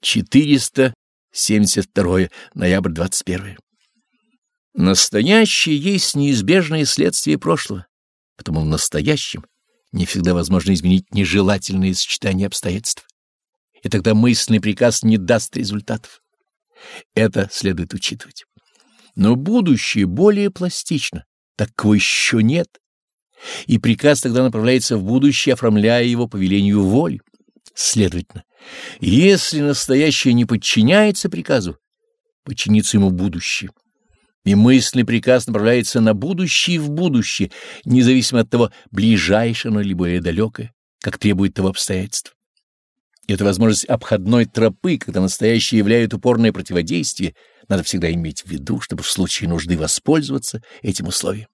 472 ноябрь 21. Настоящее есть неизбежное следствие прошлого, потому в настоящем не всегда возможно изменить нежелательные сочетания обстоятельств, и тогда мысленный приказ не даст результатов. Это следует учитывать. Но будущее более пластично, так его еще нет, и приказ тогда направляется в будущее, оформляя его по велению воли. Следовательно, если настоящее не подчиняется приказу, подчинится ему будущее. И мысленный приказ направляется на будущее и в будущее, независимо от того, ближайшее оно или более далекое, как требует того обстоятельств. Это возможность обходной тропы, когда настоящее являет упорное противодействие, надо всегда иметь в виду, чтобы в случае нужды воспользоваться этим условием.